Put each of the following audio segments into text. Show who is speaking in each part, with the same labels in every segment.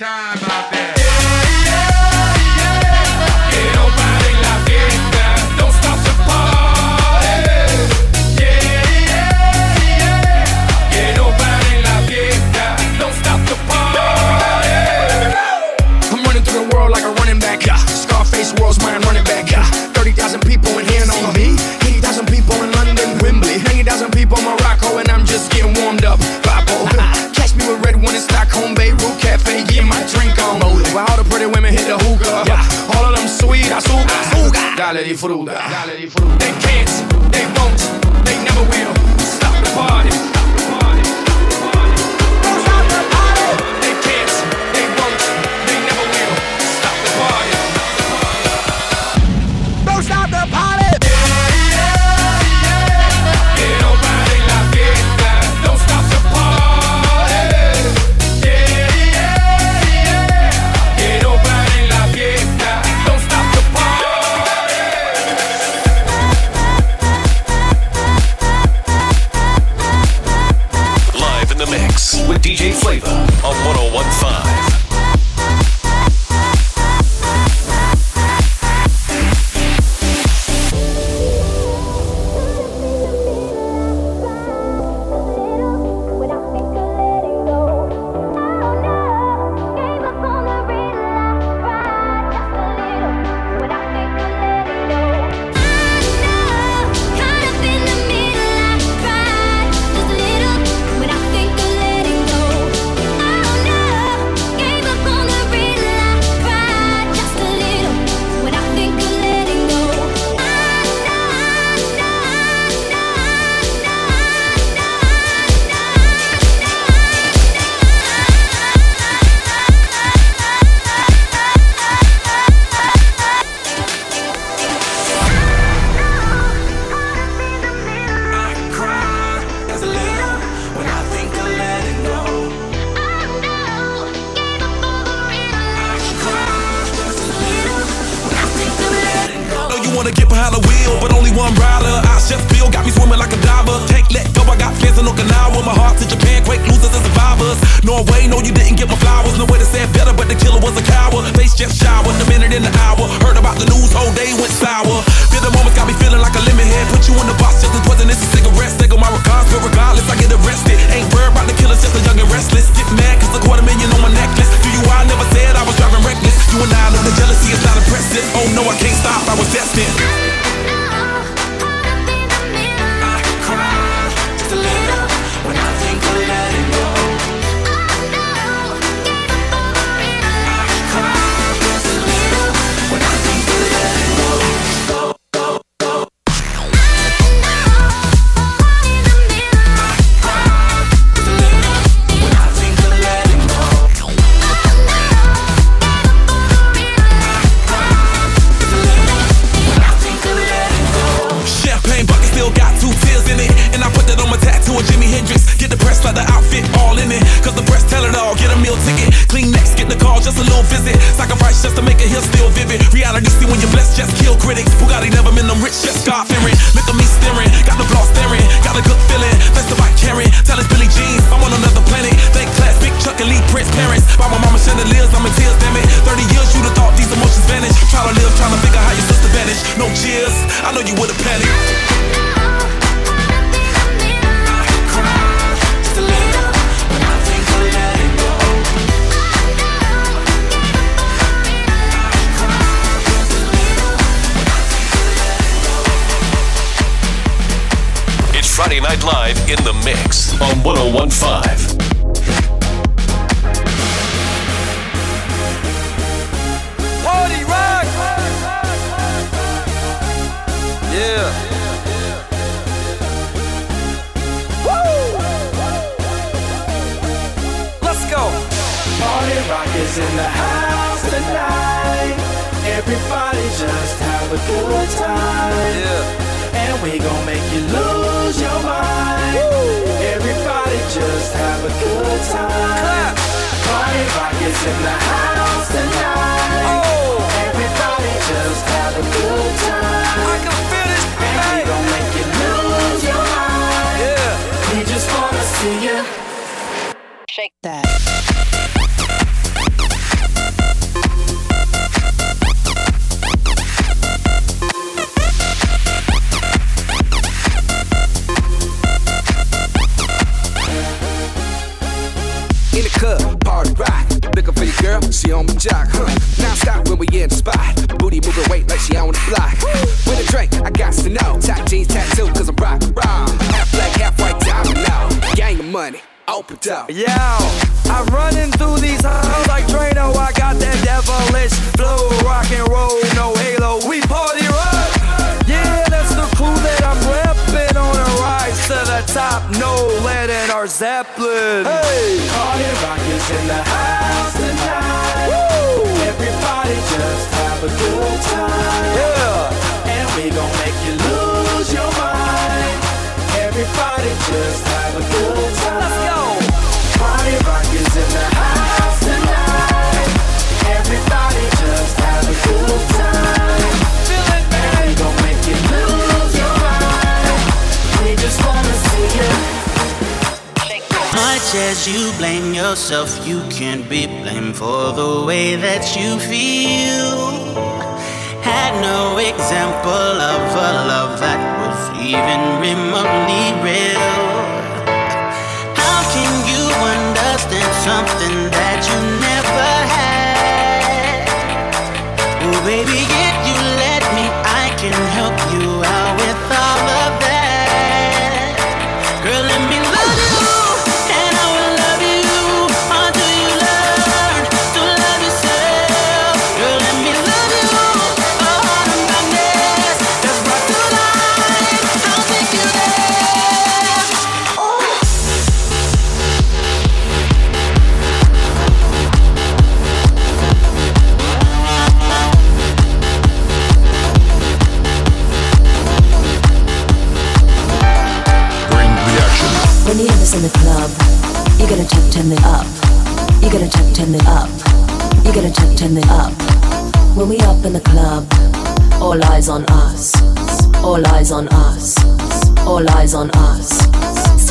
Speaker 1: time
Speaker 2: gale di fruta. Gale di frutta. The
Speaker 3: kids just a little visit. Sacrifice just to make it here still vivid. Reality see when you're blessed, just kill critics. Bugatti never been them rich, just God fearing. Look at me staring, got the block staring. Got a good feeling, best of I carrying. Tell us Billy Jeans, I'm on another planet. Thank class, big Chuck and Lee Prince parents. By my mama chandeliers, I'm in tears, damn it. 30 years, you'd have thought these emotions vanish. Try to live, trying to figure how your sister vanished. No cheers, I know you would've panicked.
Speaker 4: Friday Live in the mix on 1015.
Speaker 5: Party rock! Yeah. Woo! Let's go.
Speaker 6: Party rock is in the house tonight. Everybody just have a good time.
Speaker 5: Yeah.
Speaker 6: And we gon' make you lose Party rock in the house tonight.
Speaker 5: Oh.
Speaker 6: Everybody just have a good time.
Speaker 5: I can feel this
Speaker 6: And we gon' make you lose your mind.
Speaker 5: Yeah.
Speaker 6: We just wanna see you.
Speaker 7: Shake that.
Speaker 2: Open up.
Speaker 5: Yo, I'm running through these halls like Drano. I got that devilish flow, rock and roll, no halo. We party rock. Yeah, that's the crew that I'm repping on a rise to the top. No lead in our Zeppelin. Hey,
Speaker 6: Party rock is in the house tonight. Everybody just have a good time.
Speaker 5: yeah.
Speaker 6: And we gon' make you lose your mind. Everybody just
Speaker 7: Much you blame yourself, you can't be blamed for the way that you feel. Had no example of a love that was even remotely real. How can you understand something that you never had? Oh, baby, if you let me, I can help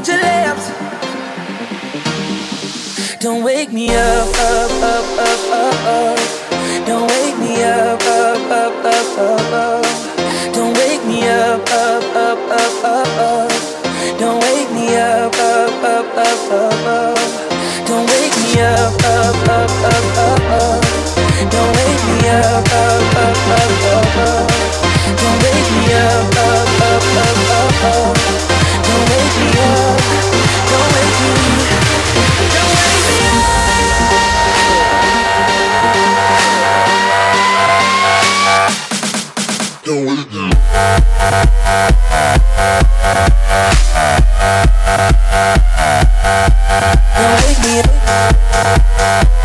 Speaker 8: about your lips. Don't wake me up, up, up, up, up, up. Don't wake me up, up, up, up, up, up. Don't wake me up, up, up, up, up, up. Don't wake me up, up, up, up, up, up. Don't wake me up, up, up, up, up, up. Don't wake me up, up, up, up, up, up. Don't wake me up, Don't wake me up.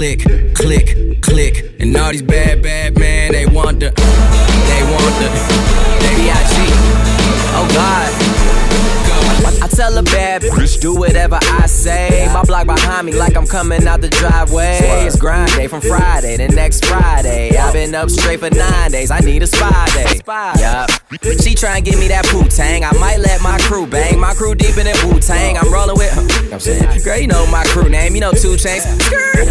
Speaker 9: Click, click, click. And all these bad whatever I say. My block behind me, like I'm coming out the driveway. It's grind day from Friday to next Friday. I've been up straight for nine days. I need a spy day. Yup. She try and give me that poo tang. I might let my crew bang. My crew deep in that Wu Tang. I'm rolling with. You know I'm saying, girl, you know my crew name. You know 2 Chainz.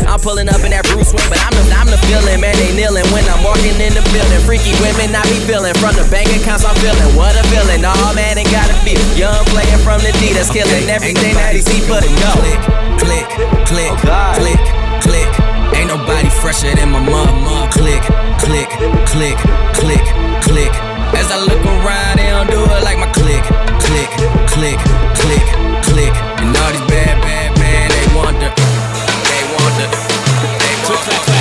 Speaker 9: I'm pulling up in that Bruce Wayne, but I'm the I'm the feeling, man. They kneeling when I'm walking in the building. Freaky women, I be feeling from the bank accounts. I'm feeling what a feeling. Oh man, it gotta be young player from the D that's killing everything that he see but go. Click, click, click, click, click. Ain't nobody fresher than my mom. Click, click, click, click, click. As I look around, they don't do it like my click, click, click, click, click. And all these bad, bad men, they want the, they want the, they the.
Speaker 10: You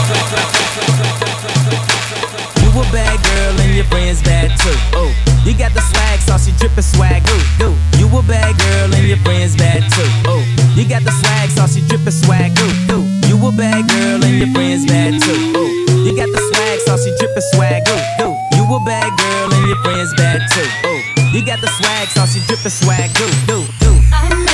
Speaker 10: a bad girl and your friends bad too. Oh, you got the swag, saucy drippin' swag. Ooh, ooh. You a bad girl and your friends bad too. Oh, you got the swag, saucy drippin' swag. Ooh, ooh. You a bad girl and your friends bad too. Oh, you got the swag, saucy drippin' swag. Ooh, ooh. You a bad girl and your friends bad too. Oh, you got the swag, saucy drippin' swag. Ooh, ooh, ooh.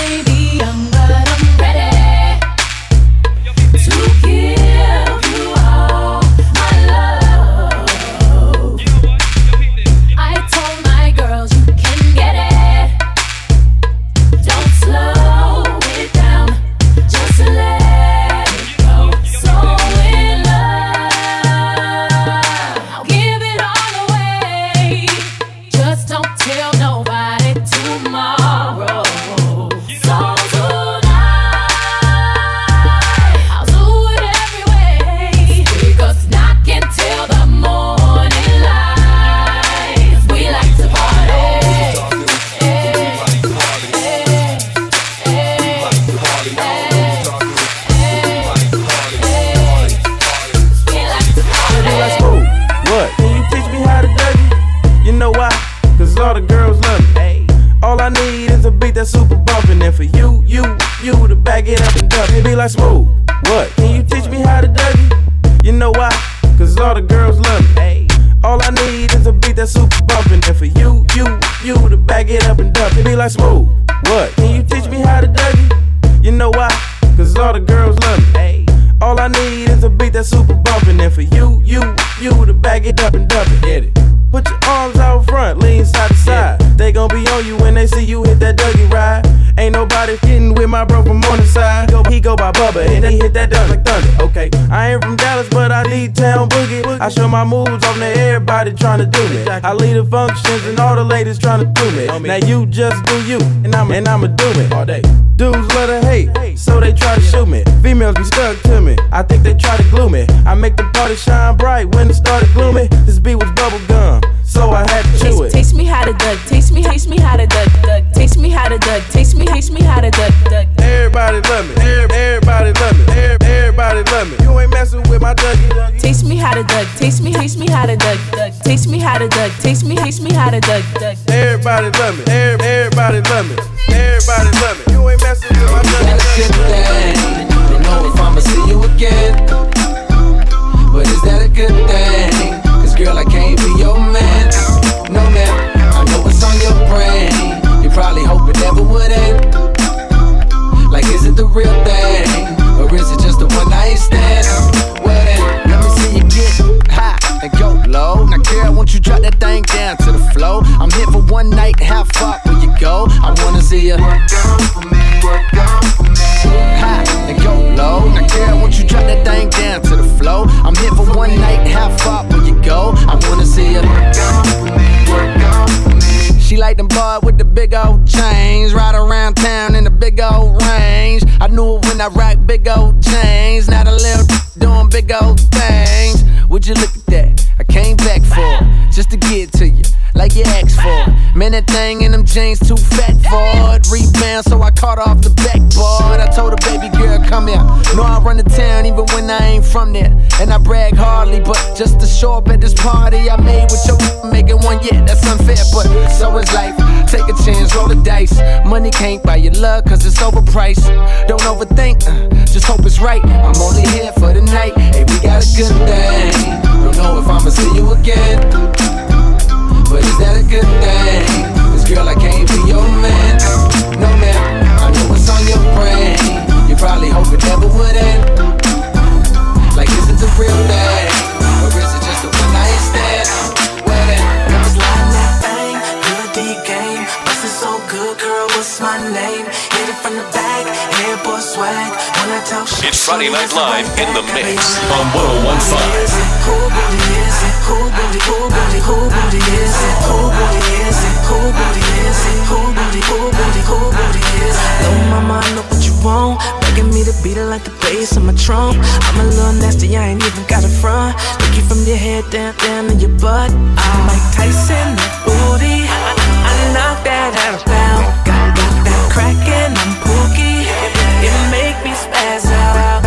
Speaker 11: It up and dump it. Get it. Put your arms out front, lean side to side. They gon' be on you when they see you hit that Dougie ride. Ain't nobody getting with my bro from on the side. Go, he go by Bubba and they hit that dunk like thunder. Okay, I ain't from Dallas, but I need town boogie. I show my moves on to everybody tryna do me. I lead the functions and all the ladies tryna do me. Now you just do you, and I'm and I'ma do it all day. Dudes love to hate, so they try to shoot me. Females be stuck to me. I think they try to glue me. I make the party shine bright when it started gloomy. This beat was bubble gum, so I had to chew it.
Speaker 12: Taste, taste me how to duck. Taste me, taste me how to duck. duck. Taste me how to duck. Taste me, taste me how to duck. duck.
Speaker 11: Everybody love me. Everybody love me. Everybody love me. You ain't messing with my Dougie.
Speaker 12: Taste me how to duck. Taste me, taste me how to duck. duck. Taste me how to duck. Taste me, taste me how to duck. duck.
Speaker 11: Everybody love me. Everybody love me. Everybody love me. You ain't messing
Speaker 13: Would you look at that? I came back for it, just to get to you. like you asked for. it. Man, that thing in them jeans too fat for it. Rebound, so I caught off the backboard. I told her, come here. Know I run the town even when I ain't from there. And I brag hardly, but just to show up at this party I made with your making one, yeah, that's unfair. But so is life. Take a chance, roll the dice. Money can't buy your love, cause it's overpriced. Don't overthink, uh, just hope it's right. I'm only here for the night. Hey, we got a good thing. Don't know if I'ma see you again. But is that a good thing? Cause girl, I can't be your man. No man, I know what's on your brain. Probably hope it never would end. Like, is it the real thing? Or is it just a one night stand? Never slide that
Speaker 8: thing, good D game. Bustin' so good, girl, what's my name? Hit it from the back, hair boy swag. When I talk shit,
Speaker 4: It's Friday Night Live in the mix on 1015.
Speaker 8: who booty is it? Who booty, who booty, who booty is it? Who booty is it? Who booty is it? Who booty, who booty, who booty is it? Little mama, I know what you want. Begging me to beat like the bass on my trump. I'm a little nasty, I ain't even got a front. Look you from your head down, down to your butt. I'm like Tyson, that booty. I, knock that out of bounds. Got, got that crackin', I'm pookie. It make me spaz out.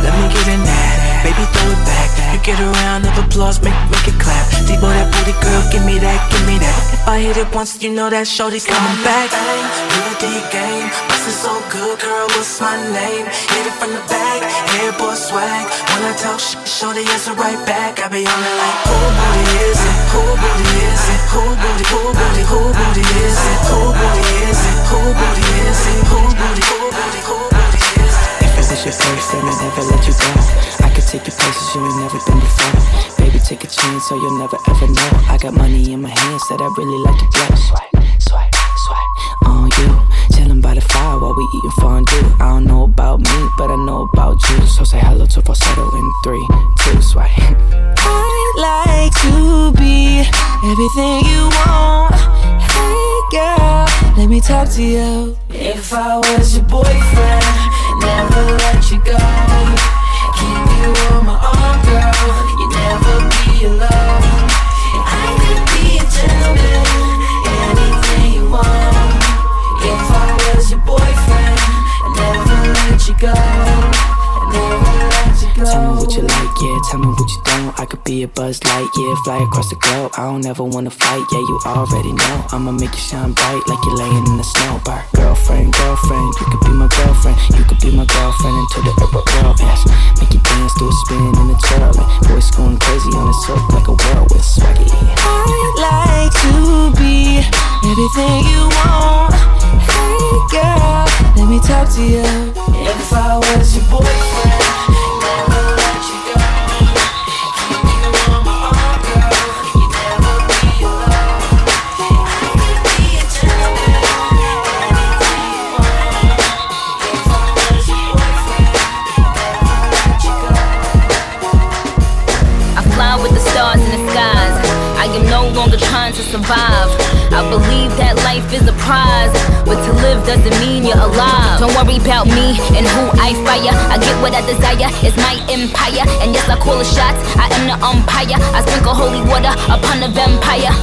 Speaker 8: Let me get in that, baby, throw it back. You get a round of applause, make make it clap. Debo that booty girl, give me that, give me that. If I hit it once, you know that shorty's coming back. You a D game, bustin' so good, girl. What's my name? Hit it from the back, hair boy swag. When I talk shit, shorty answer right back. I be on it like, who booty is it? Who booty is it? Who booty? Who booty? Who booty is it? Who booty is it? Who booty is it? Who booty? Who booty? Who booty is it?
Speaker 14: If it was your first time, I'd never let you go. Take you places you ain't never been before. Baby, take a chance, so you'll never ever know. I got money in my hands that I really like to blow. Swipe, swipe, swipe on you. Chillin' by the fire while we eating fondue. I don't know about me, but I know about you. So say hello to falsetto in three, two, swipe.
Speaker 8: I'd like to be everything you want. Hey girl, let me talk to you. If I was your boyfriend, never let you go. You on my arm, girl. You never be alone. I could be a gentleman,
Speaker 14: Tell me what you don't. I could be a buzz light, yeah. Fly across the globe. I don't ever wanna fight, yeah. You already know. I'ma make you shine bright like you're laying in the snow. Bar. Girlfriend, girlfriend, you could be my girlfriend. You could be my girlfriend until the ever girl yes. Make you dance to a spin and a twirling. Voice going crazy on this hook like a whirlwind swaggy.
Speaker 8: I'd like to be everything you want. Hey girl, let me talk to you. If I was your boyfriend, never
Speaker 15: stars. I am no longer trying to survive. I believe that life is a prize, but to live doesn't mean you're alive. Don't worry about me and who I fire. I get what I desire, it's my empire. And yes, I call the shots, I am the umpire. I sprinkle holy water upon the vampire.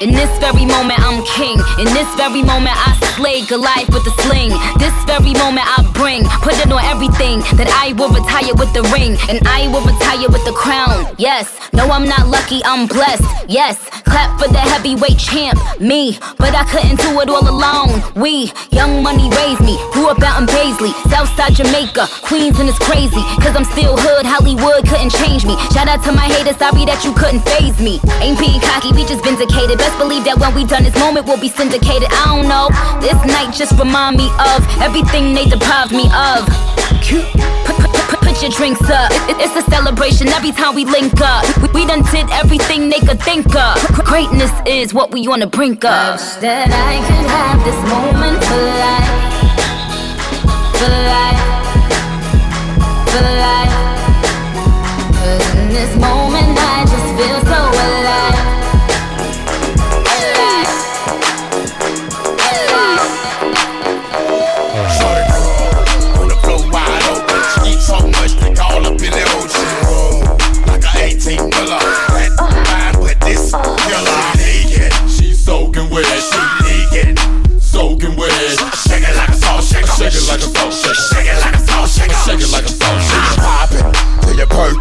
Speaker 15: In this very moment, I'm king. In this very moment, I slay Goliath with a sling. This very moment, I bring, put it on everything that I will retire with the ring, and I will retire with the crown. Yes, no, I'm not lucky, I'm blessed. Yes, clap for the heavyweight champ, me. But I couldn't do it all alone. We, young money raised me, grew up out in Baisley, Southside Jamaica, Queens, and it's crazy. Cause I'm still hood, Hollywood couldn't change me. Shout out to my haters, sorry that you couldn't phase me. Ain't being cocky, we just vindicated. Best believe that when we done this moment, we'll be syndicated. I don't know, this night just remind me of everything they deprived me of. Your drinks up. It- it- it's a celebration every time we link up. We, done did everything they could think of. Greatness is what we on the brink of. That I could have this moment for life. For life. For life. Cause in this moment I just feel so. Alive.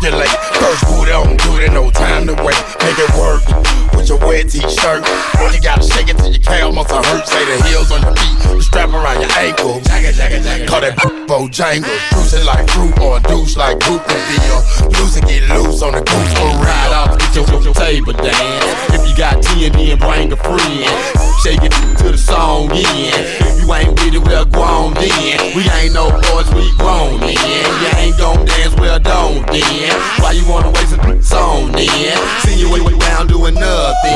Speaker 16: undulate. First boot on, do Call that Bojangle. Juicy like fruit or a douche like Goop and be get loose on the goose real.
Speaker 17: Ride to get your, your, table dance. If you got 10, then bring a friend. Shake it to the song in. If you ain't with it, well, go on then. We ain't no boys, we grown then. You ain't gon' dance, well, don't then. Why you wanna waste a song then? See you way, way down doing nothing.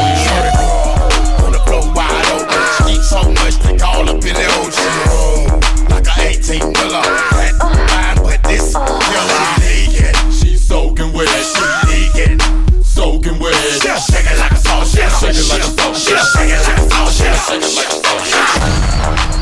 Speaker 16: On the floor wide open. Eat so much, they all up in the ocean. 18 below. Fat uh. fine, but this uh. girl she naked.
Speaker 17: She soaking wet,
Speaker 16: she naked.
Speaker 17: Soaking wet.
Speaker 16: Yeah, shake it like a sausage. Shake it like a sausage.
Speaker 17: Shake it like a sausage.
Speaker 16: Shake it like a sausage.